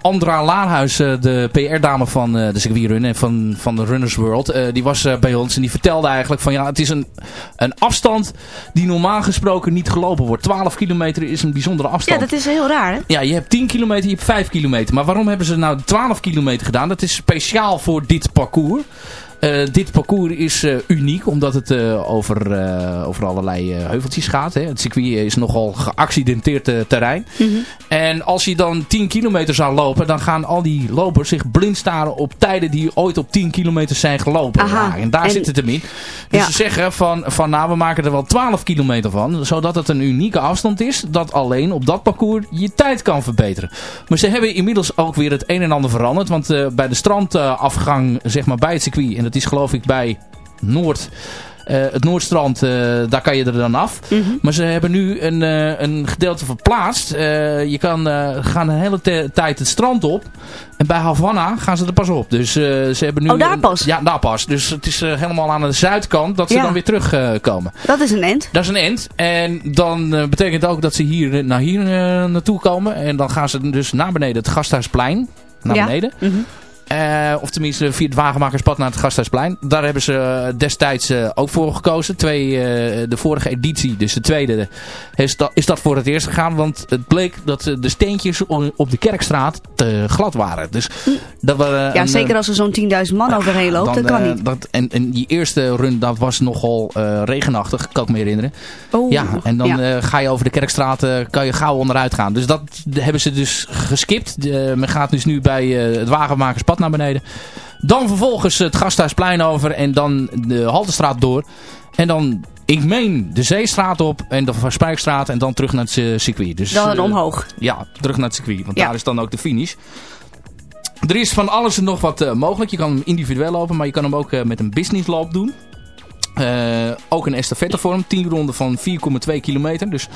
Andra Laarhuis, de PR-dame van de circuitrun en van, van de Runners World. die was bij ons en die vertelde eigenlijk van ja, het is een, een afstand die normaal gesproken niet gelopen wordt. 12 kilometer is een bijzondere afstand. Ja, dat is heel raar hè? Ja, je hebt 10 kilometer, je hebt 5 kilometer. Maar waarom hebben ze nou 12 kilometer gedaan? Dat is speciaal voor dit parcours. Uh, dit parcours is uh, uniek omdat het uh, over, over allerlei heuveltjes gaat. Hè. Het circuit is nogal geaccidenteerd terrein. Mhm. Mm -hmm. En als je dan 10 kilometer zou lopen, dan gaan al die lopers zich blind staren op tijden die ooit op 10 kilometer zijn gelopen. Ja, en daar en, zit het hem in. Dus ja. ze zeggen van, van nou we maken er wel 12 kilometer van, zodat het een unieke afstand is, dat alleen op dat parcours je tijd kan verbeteren. Maar ze hebben inmiddels ook weer het een en ander veranderd, want bij de strandafgang zeg maar bij het circuit dat is geloof ik bij Noord. Uh, het Noordstrand, uh, daar kan je er dan af. Mhm. Mm -hmm. Maar ze hebben nu een, uh, een gedeelte verplaatst. je kan gaan een hele tijd het strand op. En bij Havana gaan ze er pas op. Dus ze hebben nu... Oh, daar een, pas? Ja, daar pas. Dus het is helemaal aan de zuidkant dat ze Ja. dan weer terugkomen. Dat is een end. Dat is een end. En dan eh, betekent ook dat ze hier naar hier eh, naartoe komen. En dan gaan ze dus naar beneden het Gasthuisplein. Naar Ja. beneden. Mhm. Eh, of tenminste via het Wagenmakerspad naar het Gasthuisplein. Daar hebben ze eh, destijds eh, ook voor gekozen. Twee, de vorige editie, dus de tweede, is dat, is dat voor het eerst gegaan. Want het bleek dat de steentjes op de Kerkstraat te glad waren. Dus dat waren Ja, een, zeker als er zo'n 10.000 man overheen loopt. dat kan niet. Dat, en, en die eerste run, dat was nogal regenachtig, kan ik me herinneren. Oh, ja, en dan ja. ga je over de Kerkstraat, kan je gauw onderuit gaan. Dus dat hebben ze dus geskipt. Men gaat dus nu bij het Wagenmakerspad naar beneden. Dan vervolgens het Gasthuisplein over en dan de Haltestraat door. En dan, ik meen, de Zeestraat op en de Van Spijkstraat en dan terug naar het circuit. Dus, Dan eh, omhoog. ja, terug naar het circuit, want Ja. daar is dan ook de finish. Er is van alles en nog wat eh, mogelijk. Je kan hem individueel lopen, maar je kan hem ook eh, met een businessloop doen. Ook een estafettevorm. 10 ronden van 4,2 kilometer. Dus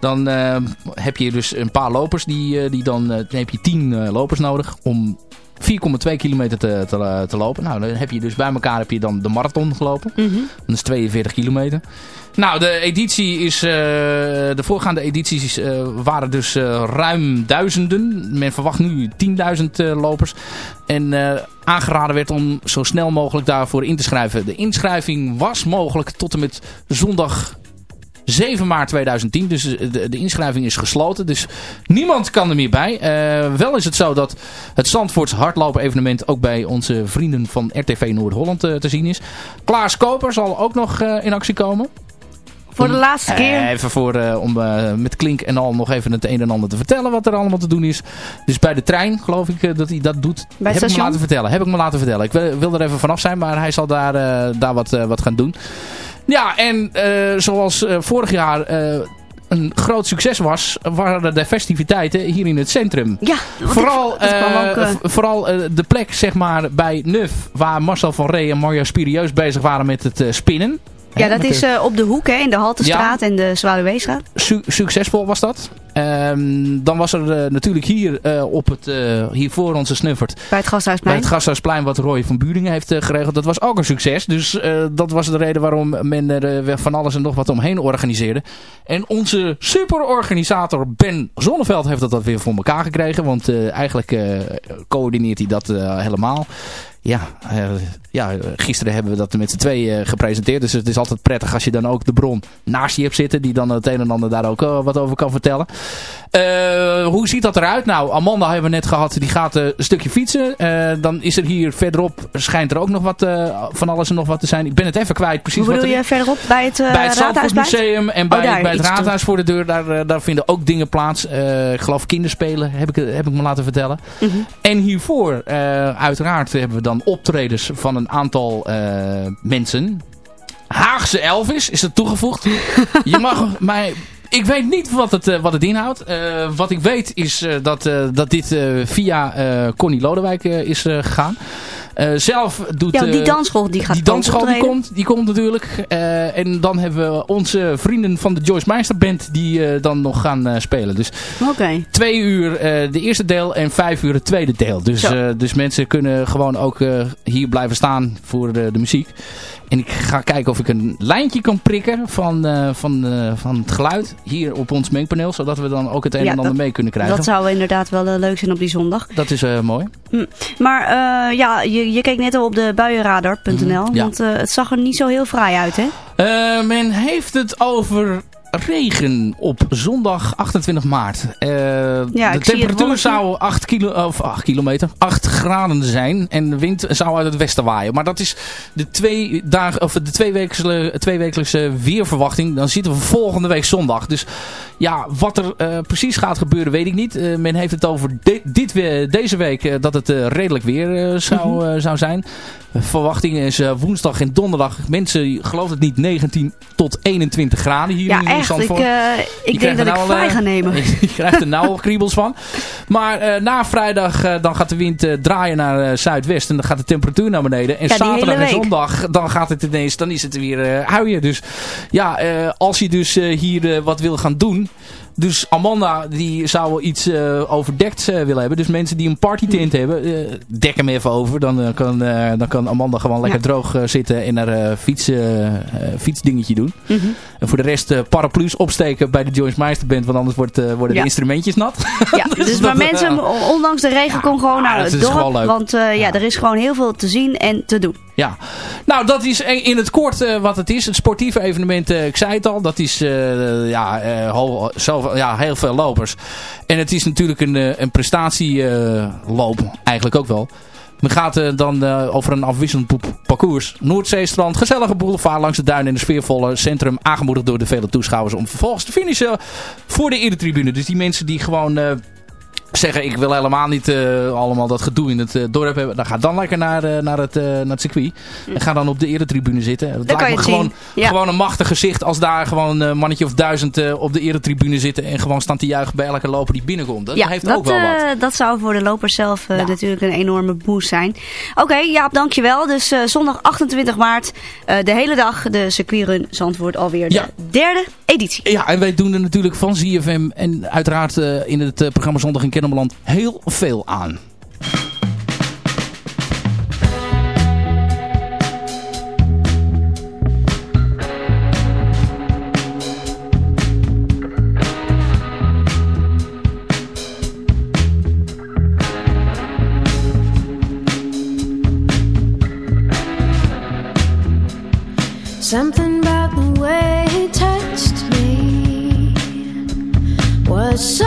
dan heb je dus een paar lopers. Die, die dan, dan heb je 10 eh, lopers nodig om 4,2 kilometer te, te, te lopen. Nou, dan heb je dus bij elkaar heb je dan de marathon gelopen. Mhm. Dat is 42 kilometer. Nou, de editie is... eh, de voorgaande edities eh, waren dus eh, ruim duizenden. Men verwacht nu 10.000 eh, lopers. En aangeraden werd om zo snel mogelijk daarvoor in te schrijven. De inschrijving was mogelijk tot en met zondag 7 maart 2010. Dus de, de inschrijving is gesloten. Dus niemand kan er meer bij. Eh, wel is het zo dat het Zandvoorts hardlopen evenement ook bij onze vrienden van RTV Noord-Holland eh, te zien is. Klaas Koper zal ook nog eh, in actie komen. Voor de laatste keer. Eh, even voor, eh, om eh, met Klink en al nog even het een en ander te vertellen wat er allemaal te doen is. Dus bij de trein geloof ik eh, dat hij dat doet. Bij heb ik me laten vertellen. Heb ik me laten vertellen. Ik wil, wil er even vanaf zijn, maar hij zal daar, eh, daar wat, eh, wat gaan doen. Ja, en eh, zoals eh, vorig jaar eh, een groot succes was, waren de festiviteiten hier in het centrum. Ja, Vooral, ik- ook, vooral de plek zeg maar, bij Nuf, waar Marcel van Ree en Mario Spirieus bezig waren met het spinnen. Ja, Hè, dat is de- op de hoek hè, in de Haltestraat en de Zwaluweestraat. su- succesvol was dat. Ehm, dan was er eh, natuurlijk hier, eh, op het, eh, hier voor onze snuffert. Bij het Gasthuisplein. Bij het Gasthuisplein wat Roy van Buringen heeft geregeld. Dat was ook een succes. Dus dat was de reden waarom men er van alles en nog wat omheen organiseerde. En onze superorganisator Ben Zonneveld heeft dat, dat weer voor elkaar gekregen. Want eigenlijk coördineert hij dat helemaal. Ja, ja, eh, gisteren hebben we dat met z'n tweeën eh, gepresenteerd. Dus het is altijd prettig als je dan ook de bron naast je hebt zitten. Die dan het een en ander daar ook eh, wat over kan vertellen. Hoe ziet dat eruit? Nou, Amanda hebben we net gehad. Die gaat een stukje fietsen. Dan is er hier verderop, schijnt er ook nog wat van alles en nog wat te zijn. Ik ben het even kwijt precies Hoe wat er je verderop bij het, bij het Raadhuisplein? Zandvoortmuseum en Oh, bij, daar, bij het raadhuis voor de deur, daar, daar vinden ook dingen plaats. Ik geloof kinderspelen, heb ik, heb ik me laten vertellen. Mhm. En hiervoor, uiteraard, hebben we dan optredens van een aantal eh, mensen. Haagse Elvis is er toegevoegd. Je mag mij... Ik weet niet wat het, eh, wat het inhoudt. Eh, wat ik weet is dat, dat dit via Connie Lodewijk is gegaan. Eh, zelf doet... Ja, die eh, dansschool die gaat die dansschool die komt, die komt natuurlijk. Eh, en dan hebben we onze vrienden van de Joyce Meister Band die dan nog gaan spelen. Dus twee uur de eerste deel en vijf uur het tweede deel. Dus, dus mensen kunnen gewoon ook hier blijven staan voor de muziek. En ik ga kijken of ik een lijntje kan prikken van, eh, van, eh, van het geluid hier op ons mengpaneel. Zodat we dan ook het een Ja, en ander dat- mee kunnen krijgen. Dat zou inderdaad wel eh, leuk zijn op die zondag. Dat is mooi. Hm. Maar ja, je, je keek net al op de buienradar.nl. Mhm, ja. Want het zag er niet zo heel fraai uit, hè? Men heeft het over regen op zondag 28 maart. Eh, Ja, de temperatuur zou 8, kilo, of 8 kilometer, 8 graden zijn. En de wind zou uit het westen waaien. Maar dat is de twee dagen, of de tweewekelijkse, tweewekelijkse weerverwachting. Dan zitten we volgende week zondag. Dus ja, wat er eh, precies gaat gebeuren weet ik niet. Eh, men heeft het over de- dit, deze week eh, dat het eh, redelijk weer eh, zou, Mhm. eh, zou zijn. Verwachting is eh, woensdag en donderdag. Mensen, geloof het niet, 19 tot 21 graden hier Ja, in echt. Ik, Zandvoort. eh, ik denk dat ik nou al, vrij eh, ga nemen. Je krijgt er nou al kriebels van. Maar eh, na vrijdag dan gaat de wind draaien naar zuidwest. En dan gaat de temperatuur naar beneden. En Ja, zaterdag en zondag dan gaat het ineens, dan is het weer huien. Dus ja, als je dus hier wat wil gaan doen... Dus Amanda die zou wel iets eh, overdekt eh, willen hebben. Dus mensen die een partytent hebben, eh, dek hem even over. Dan, kan, dan kan Amanda gewoon lekker Ja. droog zitten en haar fiets, fietsdingetje doen. Mhm. En voor de rest paraplu's opsteken bij de Joyce Meister Band. Want anders wordt, worden Ja. de instrumentjes nat. Ja, dus maar dat, mensen, ondanks de regen, kom gewoon naar het dorp. Want ja, er is gewoon heel veel te zien en te doen. Ja, nou dat is in het kort eh, wat het is. Het sportieve evenement, eh, ik zei het al, dat is eh, ja, ja, heel veel lopers. En het is natuurlijk een, een prestatieloop, eigenlijk ook wel. Men gaat dan over een afwisselend parcours. Noordzeestrand, gezellige boulevard langs de duinen en de sfeervolle centrum. Aangemoedigd door de vele toeschouwers om vervolgens te finishen voor de eretribune. Dus die mensen die gewoon... zeggen ik wil helemaal niet eh, allemaal dat gedoe in het eh, dorp hebben. Dan ga dan lekker naar, eh, naar, het, naar het circuit. En ga dan op de eretribune zitten. Het lijkt je me gewoon. Ja. gewoon een machtig gezicht als daar gewoon een mannetje of duizend op de eretribune zitten. En gewoon staan te juichen bij elke loper die binnenkomt. Dat ja, heeft dat, ook wel wat. dat zou voor de lopers zelf natuurlijk een enorme boost zijn. Oké, Jaap, dankjewel. Dus zondag 28 maart, de hele dag, de circuitrun Zandvoort alweer de derde editie. Ja, en wij doen er natuurlijk van ZFM en uiteraard in het programma Zondag in Kennemerland heel veel aan. Something about the way he touched me was so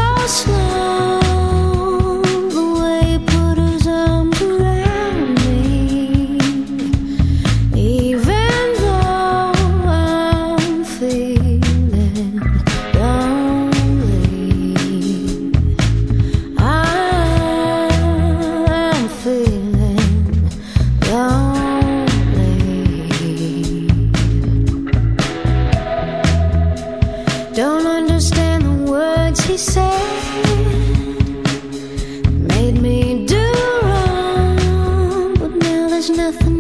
there's nothing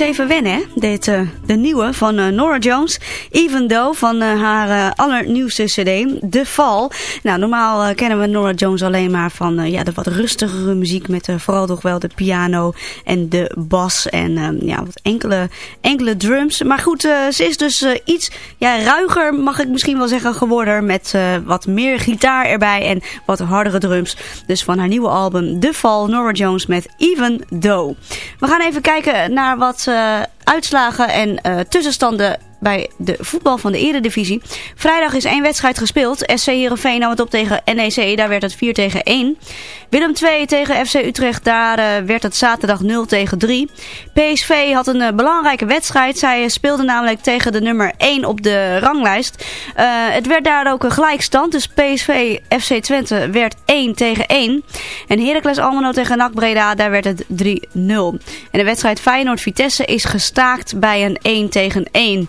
even wennen, hè? Dit, eh, de nieuwe van eh, Nora Jones. Even Though van eh, haar allernieuwste cd, The Fall. Nou, normaal kennen we Nora Jones alleen maar van ja, de wat rustigere muziek. Met vooral toch wel de piano en de bas en ehm, ja, wat enkele, enkele drums. Maar goed, ze is dus iets ja, ruiger, mag ik misschien wel zeggen, geworden. Met wat meer gitaar erbij en wat hardere drums. Dus van haar nieuwe album The Fall, Nora Jones met Even Though. We gaan even kijken naar wat uitslagen en eh, tussenstanden bij de voetbal van de eredivisie. Vrijdag is één wedstrijd gespeeld. SC Heerenveen nam het op tegen NEC. Daar werd het 4 tegen 1. Willem 2 tegen FC Utrecht. Daar eh, werd het zaterdag 0 tegen 3. PSV had een eh, belangrijke wedstrijd. Zij eh, speelden namelijk tegen de nummer 1 op de ranglijst. Eh, het werd daar ook een gelijkstand. Dus PSV FC Twente werd 1 tegen 1. En Heracles Almelo tegen NAC Breda. Daar werd het 3-0. En de wedstrijd Feyenoord-Vitesse is gestaakt bij een 1 tegen 1.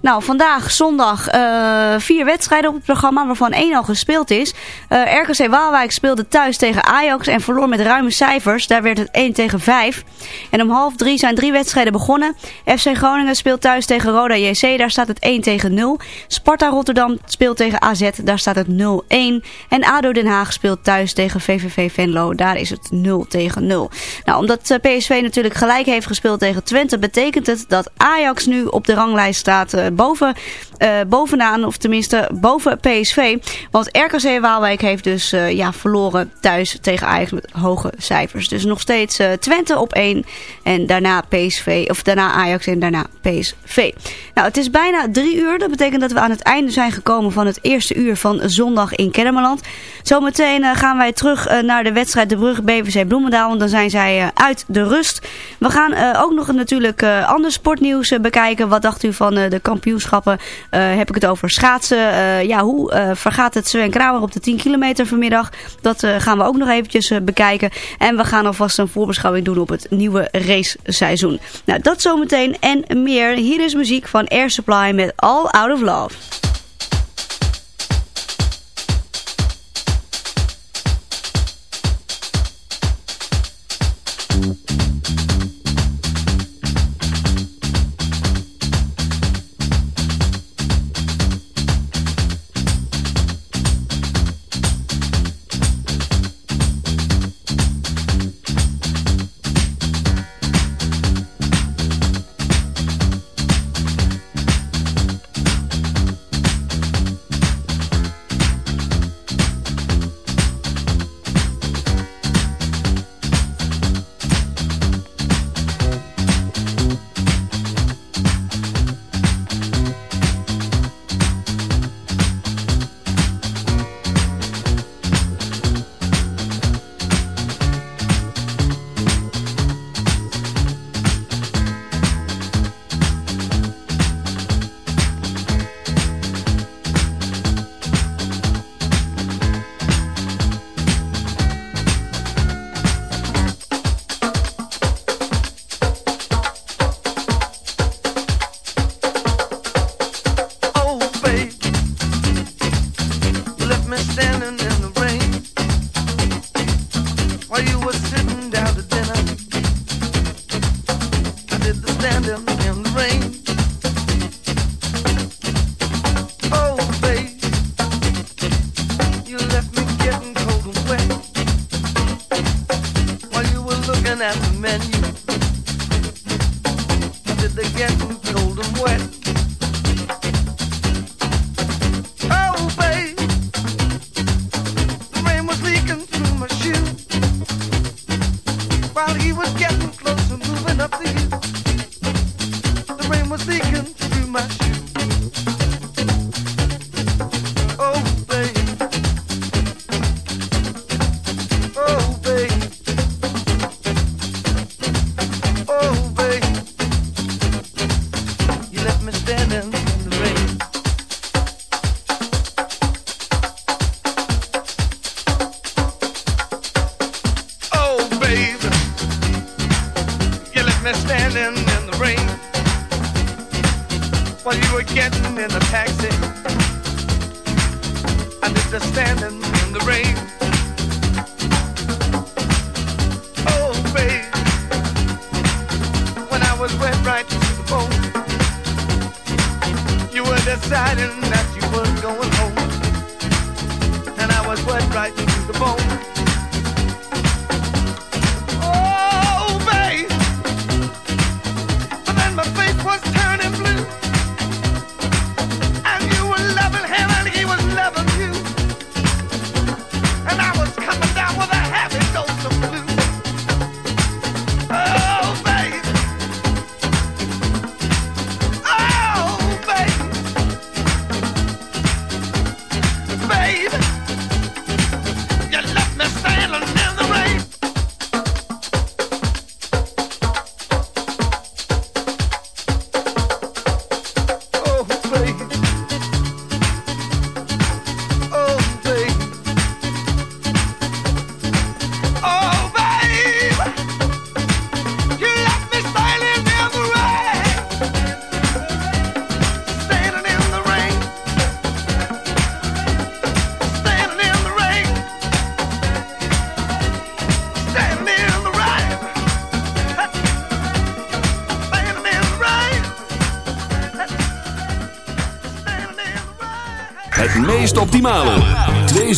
Nou, vandaag zondag eh, vier wedstrijden op het programma, waarvan één al gespeeld is. Eh, RKC Waalwijk speelde thuis tegen Ajax en verloor met ruime cijfers. Daar werd het 1 tegen 5. En om half drie zijn drie wedstrijden begonnen. FC Groningen speelt thuis tegen Roda JC, daar staat het 1 tegen 0. Sparta Rotterdam speelt tegen AZ, daar staat het 0-1. En ADO Den Haag speelt thuis tegen VVV Venlo, daar is het 0 tegen 0. Nou, omdat eh, PSV natuurlijk gelijk heeft gespeeld tegen Twente, betekent het dat Ajax nu op de ranglijst staat boven, bovenaan, of tenminste boven PSV. Want RKC Waalwijk heeft dus eh, ja, verloren thuis tegen Ajax met hoge cijfers. Dus nog steeds eh, Twente op 1 en daarna PSV, of daarna Ajax en daarna PSV. Nou, het is bijna drie uur. Dat betekent dat we aan het einde zijn gekomen van het eerste uur van zondag in Kennemerland. Zometeen eh, gaan wij terug eh, naar de wedstrijd De Brugge BVC Bloemendaal, want dan zijn zij eh, uit de rust. We gaan eh, ook nog natuurlijk eh, ander sportnieuws eh, bekijken. Wat dacht u van eh, de kampioenschappen? Eh, heb ik het over schaatsen? Eh, ja, hoe eh, vergaat het Sven Kramer op de 10 kilometer vanmiddag? Dat gaan we ook nog eventjes bekijken. En we gaan alvast een voorbeschouwing doen op het nieuwe raceseizoen. Nou, dat zometeen en meer. Hier is muziek van Air Supply met All Out of Love. Taxi. I did the standing in the rain. Oh, baby. When I was wet right to the bone, you were deciding that you were going home. And I was wet right to the bone.